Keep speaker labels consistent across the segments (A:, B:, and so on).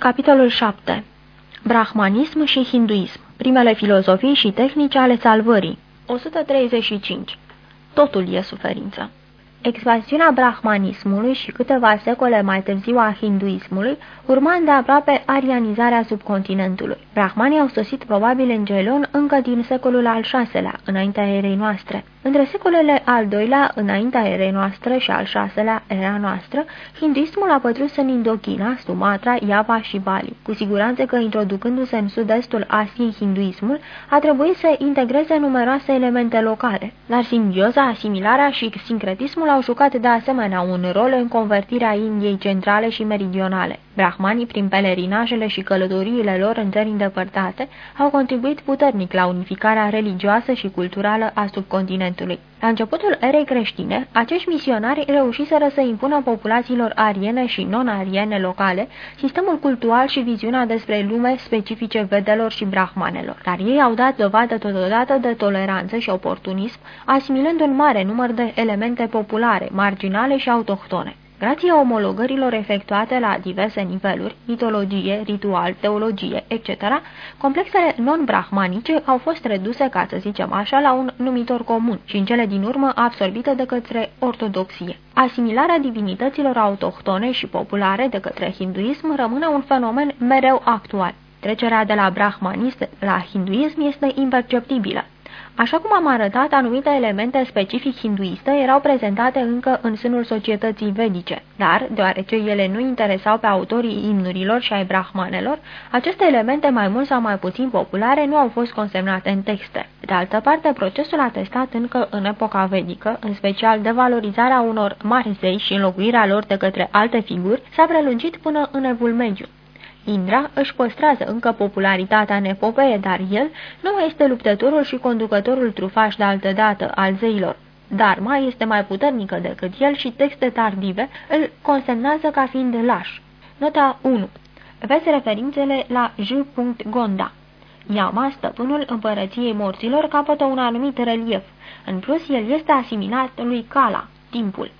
A: Capitolul 7 Brahmanism și hinduism. Primele filozofii și tehnici ale salvării. 135 Totul e suferință. Expansiunea brahmanismului și câteva secole mai târziu a hinduismului urma de aproape arianizarea subcontinentului. Brahmanii au sosit probabil în Gelon încă din secolul al VI-lea, înaintea erei noastre. Între secolele al doilea, înaintea erei noastre și al șaselea era noastră, hinduismul a pătrus în Indochina, Sumatra, Java și Bali. Cu siguranță că introducându-se în sud-estul Asiei hinduismul, a trebuit să integreze numeroase elemente locale. Dar simbioza, asimilarea și sincretismul au jucat de asemenea un rol în convertirea Indiei centrale și meridionale. Brahmanii, prin pelerinajele și călătoriile lor în țări îndepărtate, au contribuit puternic la unificarea religioasă și culturală a subcontinentului. La începutul erei creștine, acești misionari reușiseră să impună populațiilor ariene și non-ariene locale sistemul cultural și viziunea despre lume specifice vedelor și brahmanelor. Dar ei au dat dovadă totodată de toleranță și oportunism, asimilând un mare număr de elemente populare, marginale și autohtone. Grație omologărilor efectuate la diverse niveluri, mitologie, ritual, teologie, etc., complexele non-brahmanice au fost reduse, ca să zicem așa, la un numitor comun și în cele din urmă absorbite de către ortodoxie. Asimilarea divinităților autohtone și populare de către hinduism rămâne un fenomen mereu actual. Trecerea de la brahmanism la hinduism este imperceptibilă. Așa cum am arătat, anumite elemente specific hinduiste erau prezentate încă în sânul societății vedice, dar, deoarece ele nu interesau pe autorii imnurilor și ai brahmanelor, aceste elemente mai mult sau mai puțin populare nu au fost consemnate în texte. De altă parte, procesul atestat încă în epoca vedică, în special de valorizarea unor mari zei și înlocuirea lor de către alte figuri, s-a prelungit până în evul mediu. Indra își păstrează încă popularitatea în epopee, dar el nu mai este luptătorul și conducătorul trufaș de altădată al zeilor. Dharma este mai puternică decât el și texte tardive îl consemnează ca fiind laș. Nota 1. Vezi referințele la J. Gonda. Yama, stăpânul împărăției morților, capătă un anumit relief. În plus, el este asimilat lui Kala, timpul.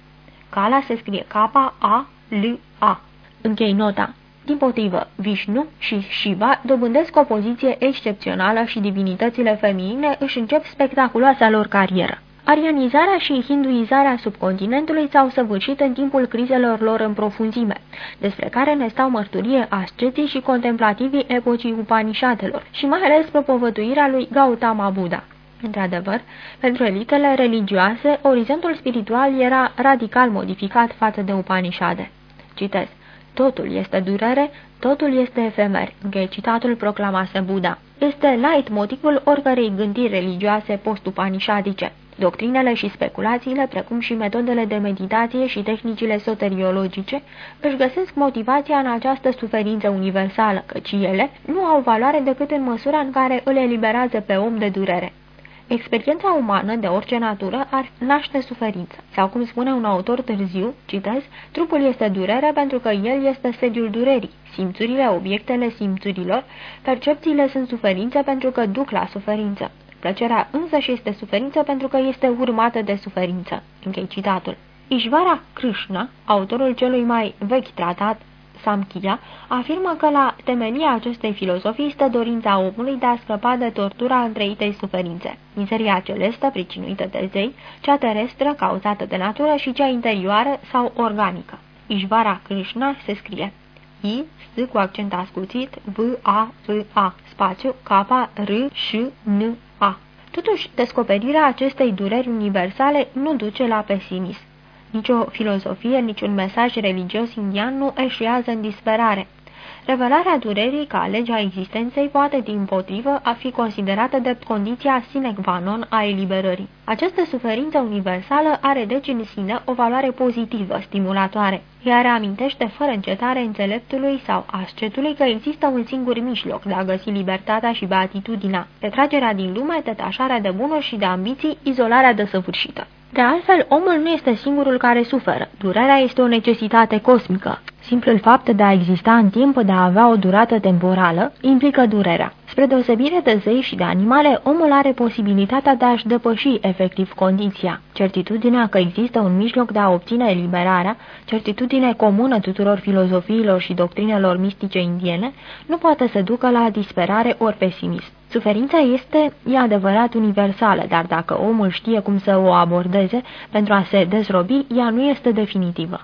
A: Kala se scrie K-A-L-A. Închei nota. Din potrivă, Vishnu și Shiva dobândesc o poziție excepțională și divinitățile feminine își încep spectaculoasa lor carieră. Arianizarea și hinduizarea subcontinentului s-au săvârșit în timpul crizelor lor în profunzime, despre care ne stau mărturie asceții și contemplativii epocii Upanishatelor și mai ales propovăduirea lui Gautama Buddha. Într-adevăr, pentru elitele religioase, orizontul spiritual era radical modificat față de Upanishade. Citez. Totul este durere, totul este efemer, închei citatul proclamase Buddha. Este light motivul oricărei gândiri religioase postupanișadice. Doctrinele și speculațiile, precum și metodele de meditație și tehnicile soteriologice, își găsesc motivația în această suferință universală, căci ele nu au valoare decât în măsura în care îl eliberează pe om de durere. Experiența umană de orice natură ar naște suferință. Sau cum spune un autor târziu, citez, trupul este durere pentru că el este sediul durerii, simțurile, obiectele simțurilor, percepțiile sunt suferință pentru că duc la suferință. Plăcerea însăși este suferință pentru că este urmată de suferință. Închei citatul. Ishvara Krishna, autorul celui mai vechi tratat Samkhya, afirmă că la temelia acestei filozofii stă dorința omului de a scăpa de tortura întreitei suferințe. Mizeria celestă, pricinuită de zei, cea terestră, cauzată de natură și cea interioară sau organică. Ishvara Krishna se scrie I, S cu accent ascuțit, V, A, V, A, spațiu, K, R, Ș, N, A. Totuși, descoperirea acestei dureri universale nu duce la pesimism. Nicio filozofie, niciun mesaj religios indian nu eșuează în disperare. Revelarea durerii ca legea existenței poate, din potrivă, a fi considerată de condiția sine qua non a eliberării. Această suferință universală are deci în sine o valoare pozitivă, stimulatoare. Ea reamintește fără încetare înțeleptului sau ascetului că există un singur mijloc de a găsi libertatea și beatitudinea, retragerea din lume, detașarea de bunuri și de ambiții, izolarea desăvârșită. De altfel, omul nu este singurul care suferă. Durerea este o necesitate cosmică. Simplul fapt de a exista în timp, de a avea o durată temporală, implică durerea. Spre deosebire de zei și de animale, omul are posibilitatea de a-și depăși efectiv condiția. Certitudinea că există un mijloc de a obține eliberarea, certitudine comună tuturor filozofiilor și doctrinelor mistice indiene, nu poate să ducă la disperare ori pesimism. Suferința este, e adevărat, universală, dar dacă omul știe cum să o abordeze pentru a se dezrobi, ea nu este definitivă.